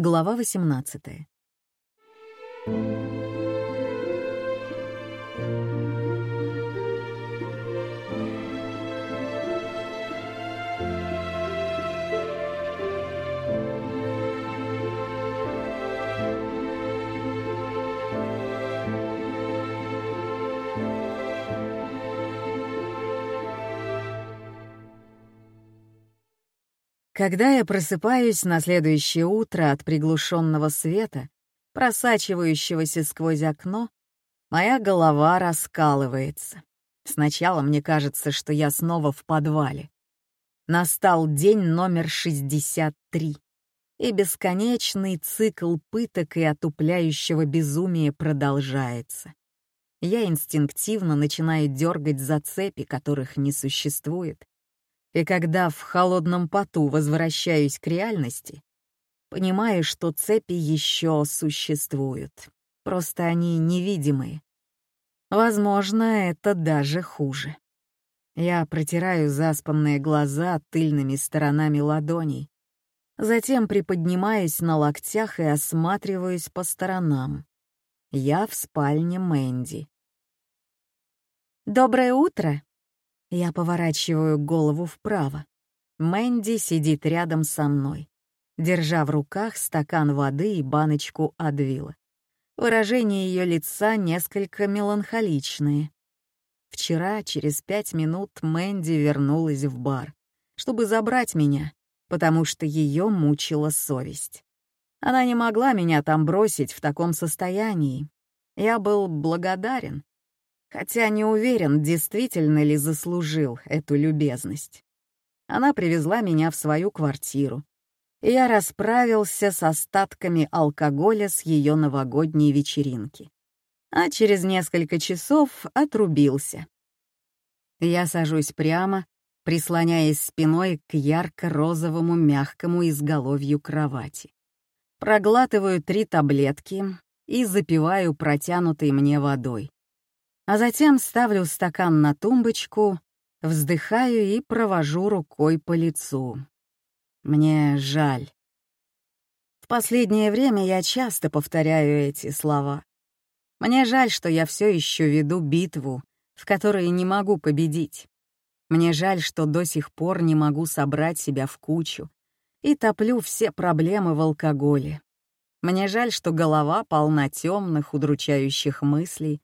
Глава 18. Когда я просыпаюсь на следующее утро от приглушенного света, просачивающегося сквозь окно, моя голова раскалывается. Сначала мне кажется, что я снова в подвале. Настал день номер 63, и бесконечный цикл пыток и отупляющего безумия продолжается. Я инстинктивно начинаю дергать за цепи, которых не существует, и когда в холодном поту возвращаюсь к реальности, понимаю, что цепи еще существуют. Просто они невидимые. Возможно, это даже хуже. Я протираю заспанные глаза тыльными сторонами ладоней, затем приподнимаюсь на локтях и осматриваюсь по сторонам. Я в спальне Мэнди. «Доброе утро!» Я поворачиваю голову вправо. Мэнди сидит рядом со мной, держа в руках стакан воды и баночку Адвила. Выражение ее лица несколько меланхоличное. Вчера, через пять минут, Мэнди вернулась в бар, чтобы забрать меня, потому что ее мучила совесть. Она не могла меня там бросить в таком состоянии. Я был благодарен, хотя не уверен, действительно ли заслужил эту любезность. Она привезла меня в свою квартиру, и я расправился с остатками алкоголя с ее новогодней вечеринки. А через несколько часов отрубился. Я сажусь прямо, прислоняясь спиной к ярко-розовому мягкому изголовью кровати. Проглатываю три таблетки и запиваю протянутой мне водой а затем ставлю стакан на тумбочку, вздыхаю и провожу рукой по лицу. Мне жаль. В последнее время я часто повторяю эти слова. Мне жаль, что я все еще веду битву, в которой не могу победить. Мне жаль, что до сих пор не могу собрать себя в кучу и топлю все проблемы в алкоголе. Мне жаль, что голова полна темных, удручающих мыслей,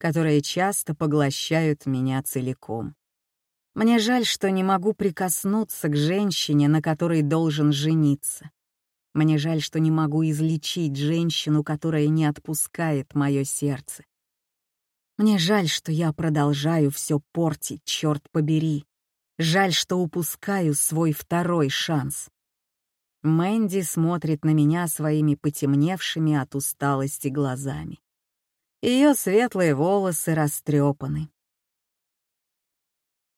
которые часто поглощают меня целиком. Мне жаль, что не могу прикоснуться к женщине, на которой должен жениться. Мне жаль, что не могу излечить женщину, которая не отпускает мое сердце. Мне жаль, что я продолжаю все портить, черт побери. Жаль, что упускаю свой второй шанс. Мэнди смотрит на меня своими потемневшими от усталости глазами. Ее светлые волосы растрепаны.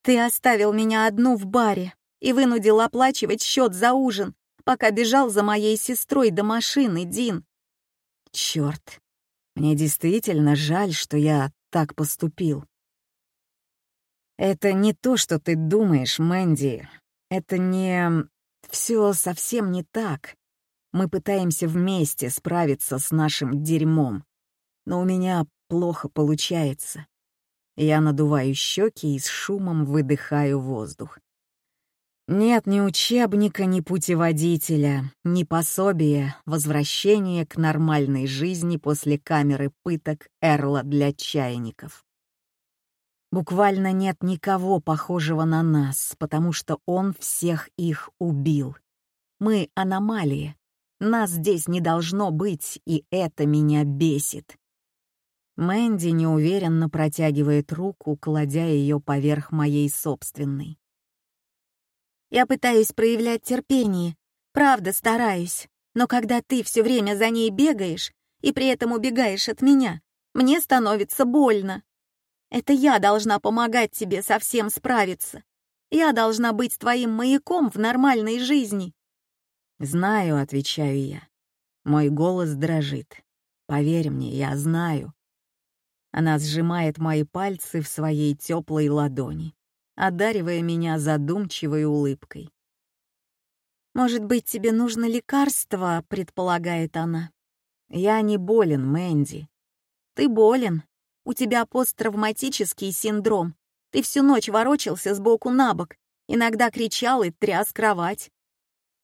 «Ты оставил меня одну в баре и вынудил оплачивать счет за ужин, пока бежал за моей сестрой до машины, Дин». Черт, мне действительно жаль, что я так поступил. Это не то, что ты думаешь, Мэнди. Это не... Все совсем не так. Мы пытаемся вместе справиться с нашим дерьмом но у меня плохо получается. Я надуваю щеки и с шумом выдыхаю воздух. Нет ни учебника, ни путеводителя, ни пособия, возвращения к нормальной жизни после камеры пыток Эрла для чайников. Буквально нет никого похожего на нас, потому что он всех их убил. Мы — аномалии. Нас здесь не должно быть, и это меня бесит. Мэнди неуверенно протягивает руку, кладя ее поверх моей собственной. «Я пытаюсь проявлять терпение, правда стараюсь, но когда ты все время за ней бегаешь и при этом убегаешь от меня, мне становится больно. Это я должна помогать тебе совсем справиться. Я должна быть твоим маяком в нормальной жизни». «Знаю», — отвечаю я. Мой голос дрожит. «Поверь мне, я знаю. Она сжимает мои пальцы в своей теплой ладони, одаривая меня задумчивой улыбкой. «Может быть, тебе нужно лекарство?» — предполагает она. «Я не болен, Мэнди». «Ты болен. У тебя посттравматический синдром. Ты всю ночь ворочался сбоку на бок, иногда кричал и тряс кровать.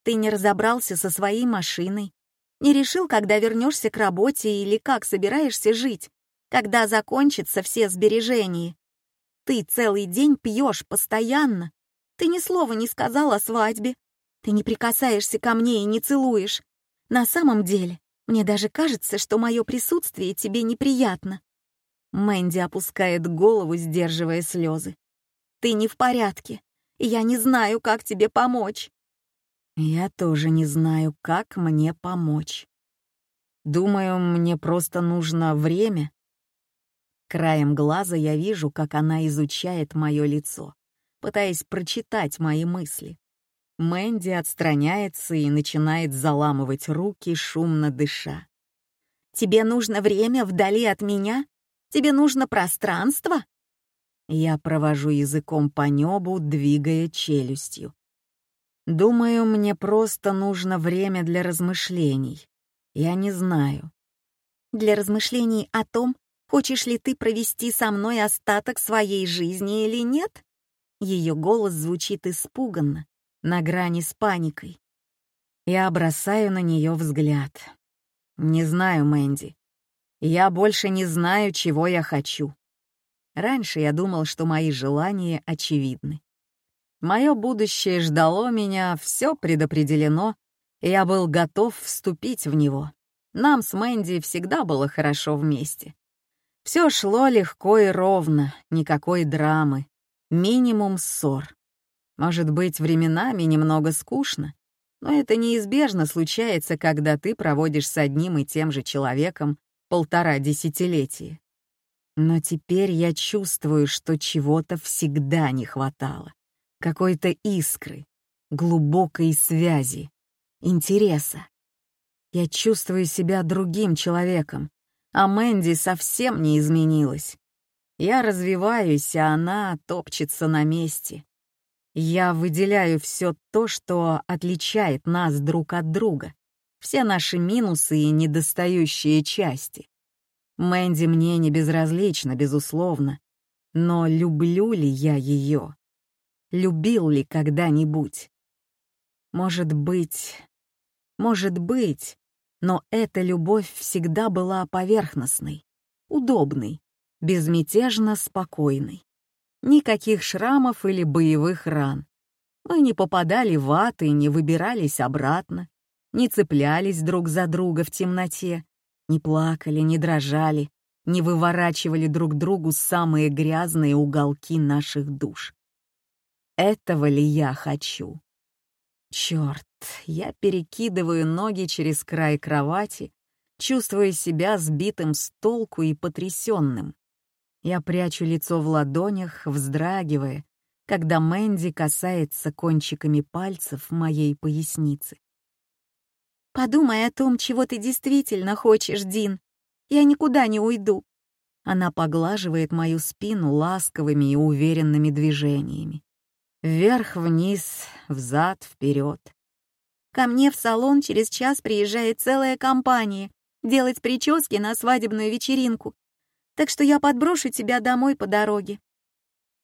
Ты не разобрался со своей машиной, не решил, когда вернешься к работе или как собираешься жить, когда закончатся все сбережения. Ты целый день пьешь постоянно. Ты ни слова не сказал о свадьбе. Ты не прикасаешься ко мне и не целуешь. На самом деле, мне даже кажется, что мое присутствие тебе неприятно. Мэнди опускает голову, сдерживая слезы. Ты не в порядке, и я не знаю, как тебе помочь. Я тоже не знаю, как мне помочь. Думаю, мне просто нужно время. Краем глаза я вижу, как она изучает мое лицо, пытаясь прочитать мои мысли. Мэнди отстраняется и начинает заламывать руки, шумно дыша. «Тебе нужно время вдали от меня? Тебе нужно пространство?» Я провожу языком по небу, двигая челюстью. Думаю, мне просто нужно время для размышлений. Я не знаю. Для размышлений о том, хочешь ли ты провести со мной остаток своей жизни или нет? Ее голос звучит испуганно, на грани с паникой. Я бросаю на нее взгляд. Не знаю, Мэнди. Я больше не знаю, чего я хочу. Раньше я думал, что мои желания очевидны. Мое будущее ждало меня, все предопределено, и я был готов вступить в него. Нам с Мэнди всегда было хорошо вместе. Все шло легко и ровно, никакой драмы, минимум ссор. Может быть, временами немного скучно, но это неизбежно случается, когда ты проводишь с одним и тем же человеком полтора десятилетия. Но теперь я чувствую, что чего-то всегда не хватало какой-то искры, глубокой связи, интереса. Я чувствую себя другим человеком, а Мэнди совсем не изменилась. Я развиваюсь, а она топчется на месте. Я выделяю все то, что отличает нас друг от друга, все наши минусы и недостающие части. Мэнди мне не безразлична, безусловно, но люблю ли я ее? любил ли когда-нибудь. Может быть, может быть, но эта любовь всегда была поверхностной, удобной, безмятежно спокойной. Никаких шрамов или боевых ран. Мы не попадали в ад и не выбирались обратно, не цеплялись друг за друга в темноте, не плакали, не дрожали, не выворачивали друг другу самые грязные уголки наших душ. Этого ли я хочу? Черт, я перекидываю ноги через край кровати, чувствуя себя сбитым с толку и потрясенным. Я прячу лицо в ладонях, вздрагивая, когда Мэнди касается кончиками пальцев моей поясницы. «Подумай о том, чего ты действительно хочешь, Дин. Я никуда не уйду». Она поглаживает мою спину ласковыми и уверенными движениями. Вверх-вниз, взад-вперед. Ко мне в салон через час приезжает целая компания делать прически на свадебную вечеринку, так что я подброшу тебя домой по дороге.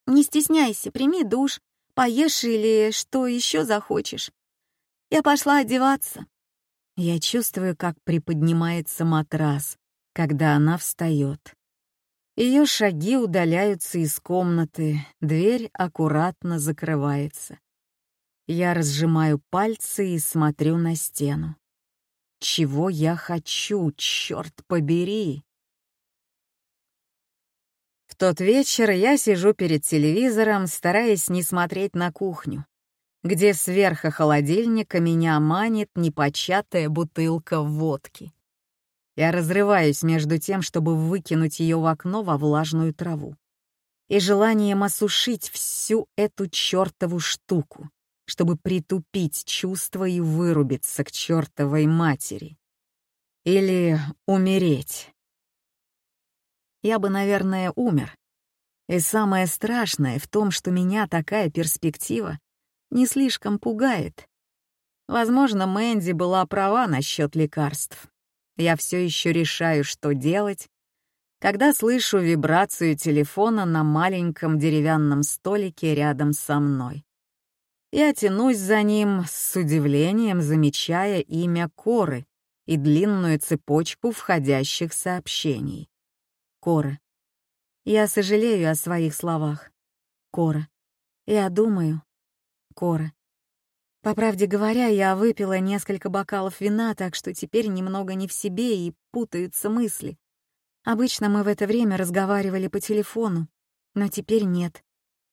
Не стесняйся, прими душ, поешь или что еще захочешь. Я пошла одеваться. Я чувствую, как приподнимается матрас, когда она встает. Ее шаги удаляются из комнаты, дверь аккуратно закрывается. Я разжимаю пальцы и смотрю на стену. Чего я хочу, черт побери? В тот вечер я сижу перед телевизором, стараясь не смотреть на кухню, где сверху холодильника меня манит непочатая бутылка водки. Я разрываюсь между тем, чтобы выкинуть ее в окно во влажную траву, и желанием осушить всю эту чертову штуку, чтобы притупить чувства и вырубиться к чертовой матери. Или умереть. Я бы, наверное, умер. И самое страшное в том, что меня такая перспектива не слишком пугает. Возможно, Мэнди была права насчет лекарств. Я все еще решаю, что делать, когда слышу вибрацию телефона на маленьком деревянном столике рядом со мной. Я тянусь за ним с удивлением, замечая имя Коры и длинную цепочку входящих сообщений. Кора. Я сожалею о своих словах. Кора. Я думаю. Кора. По правде говоря, я выпила несколько бокалов вина, так что теперь немного не в себе и путаются мысли. Обычно мы в это время разговаривали по телефону, но теперь нет,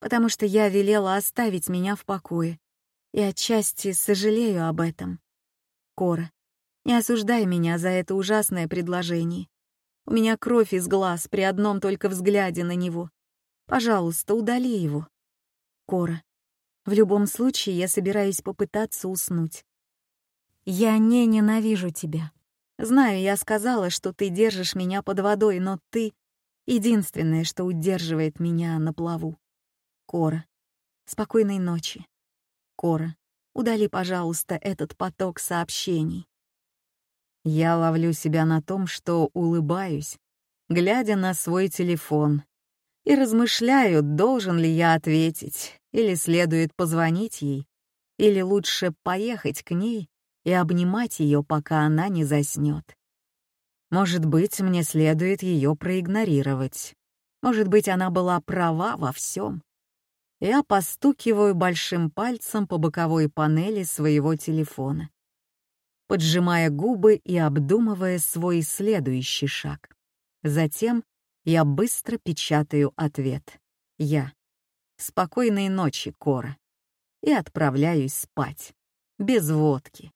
потому что я велела оставить меня в покое. И отчасти сожалею об этом. Кора, не осуждай меня за это ужасное предложение. У меня кровь из глаз при одном только взгляде на него. Пожалуйста, удали его. Кора, в любом случае я собираюсь попытаться уснуть. Я не ненавижу тебя. Знаю, я сказала, что ты держишь меня под водой, но ты — единственное, что удерживает меня на плаву. Кора. Спокойной ночи. Кора. Удали, пожалуйста, этот поток сообщений. Я ловлю себя на том, что улыбаюсь, глядя на свой телефон, и размышляю, должен ли я ответить, или следует позвонить ей, или лучше поехать к ней и обнимать ее, пока она не заснет. Может быть, мне следует ее проигнорировать. Может быть, она была права во всем. Я постукиваю большим пальцем по боковой панели своего телефона, поджимая губы и обдумывая свой следующий шаг. Затем я быстро печатаю ответ. Я. Спокойной ночи, Кора. И отправляюсь спать. Без водки.